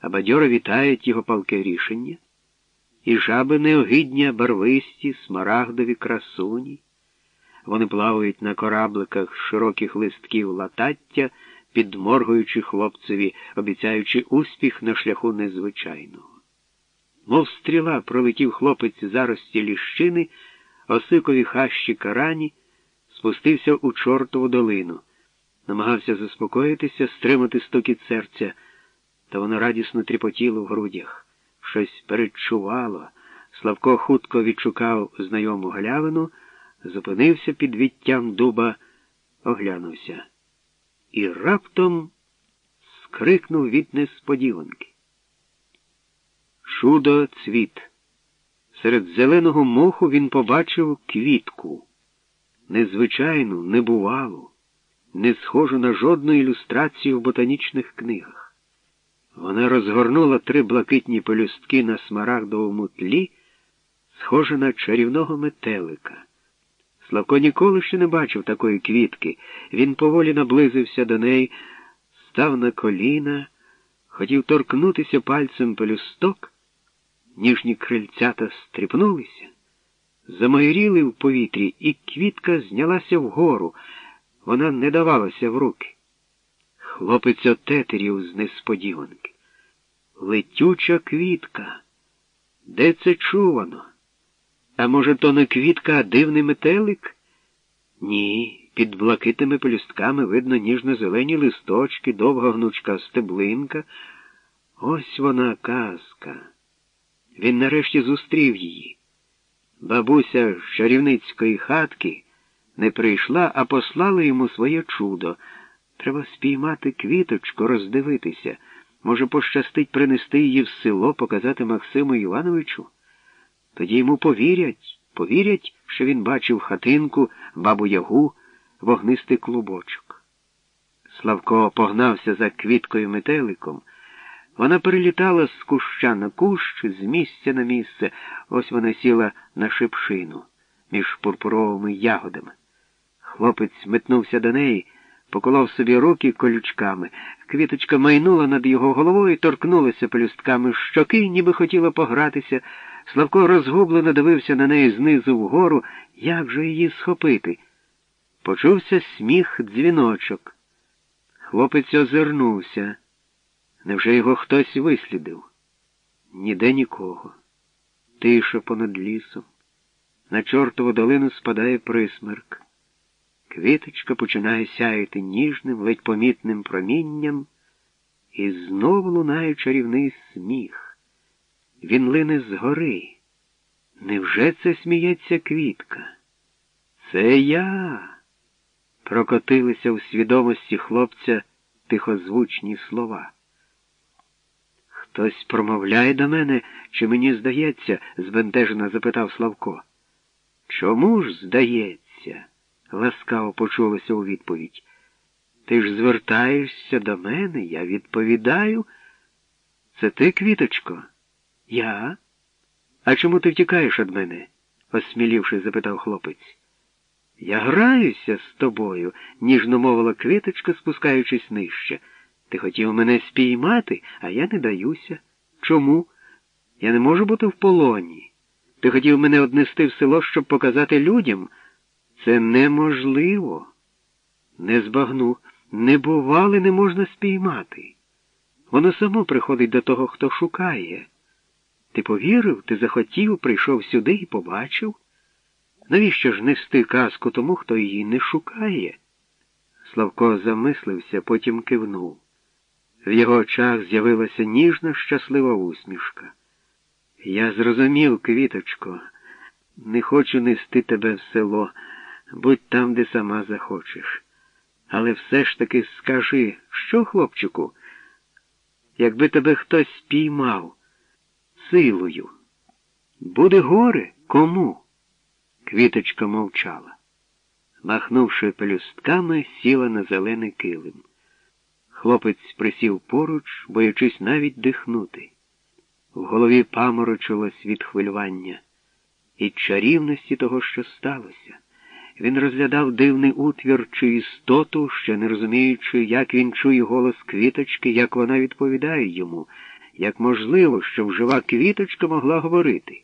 а бадьоро вітають його палке рішення, і жаби неогидні, барвисті, смарагдові красуні. Вони плавають на корабликах широких листків латаття, підморгуючи хлопцеві, обіцяючи успіх на шляху незвичайного. Мов стріла пролетів хлопець зарості ліщини, осикові хащі карані, спустився у чортову долину, намагався заспокоїтися, стримати стукіт серця, та воно радісно тріпотіло в грудях. Щось передчувало. Славко хутко відшукав знайому галявину, зупинився під віттям дуба, оглянувся. І раптом скрикнув від несподіванки. Чудо цвіт. Серед зеленого моху він побачив квітку, незвичайну, небувалу, не схожу на жодну ілюстрацію в ботанічних книгах. Вона розгорнула три блакитні пелюстки на смарагдовому тлі, схожа на чарівного метелика. Славко ніколи ще не бачив такої квітки. Він поволі наблизився до неї, став на коліна, хотів торкнутися пальцем пелюсток ніжні крильцята стріпнулися, замайріли в повітрі, і квітка знялася вгору. Вона не давалася в руки. Хлопець отетерів з несподіванки. Летюча квітка. Де це чувано? А може, то не квітка, а дивний метелик? Ні, під блакитними пелюстками видно ніжно-зелені листочки, довга гнучка стеблинка. Ось вона казка. Він нарешті зустрів її. Бабуся з чарівницької хатки не прийшла, а послала йому своє чудо. Треба спіймати квіточку, роздивитися. Може, пощастить принести її в село, показати Максиму Івановичу? Тоді йому повірять, повірять, що він бачив хатинку, бабу ягу, вогнистий клубочок. Славко погнався за квіткою метеликом. Вона перелітала з куща на кущ, з місця на місце, ось вона сіла на шипшину між пурпуровими ягодами. Хлопець метнувся до неї, поколов собі руки колючками. Квіточка майнула над його головою, торкнулася пелюстками щоки, ніби хотіла погратися. Славко розгублено дивився на неї знизу вгору, як же її схопити. Почувся сміх дзвіночок. Хлопець озирнувся. Невже його хтось вислідив? Ніде нікого. Тиша понад лісом. На чортову долину спадає присмерк. Квіточка починає сяяти ніжним, ледь помітним промінням, і знову лунає чарівний сміх. Він лине згори. Невже це сміється квітка? Це я. Прокотилися у свідомості хлопця тихозвучні слова. Хтось промовляє до мене, чи мені здається? збентежено запитав Славко. Чому ж здається? Ласкаво почулося у відповідь. Ти ж звертаєшся до мене, я відповідаю. Це ти, квіточко? Я? А чому ти втікаєш від мене? осмілівши, запитав хлопець. Я граюся з тобою, ніжно мовила квіточка, спускаючись нижче. Ти хотів мене спіймати, а я не даюся. Чому? Я не можу бути в полоні. Ти хотів мене однести в село, щоб показати людям. Це неможливо. Не збагну, не бували, не можна спіймати. Воно само приходить до того, хто шукає. Ти повірив, ти захотів, прийшов сюди і побачив. Навіщо ж нести казку тому, хто її не шукає? Славко замислився, потім кивнув. В його очах з'явилася ніжна, щаслива усмішка. Я зрозумів, квіточко, не хочу нести тебе в село, будь там, де сама захочеш. Але все ж таки скажи, що, хлопчику, якби тебе хтось спіймав силою, буде горе кому? Квіточка мовчала. Махнувши пелюстками, сіла на зелений килим. Хлопець присів поруч, боячись навіть дихнути. В голові паморочилось від хвилювання і чарівності того, що сталося. Він розглядав дивний утвір чи істоту, ще не розуміючи, як він чує голос квіточки, як вона відповідає йому, Як можливо, щоб жива квіточка могла говорити?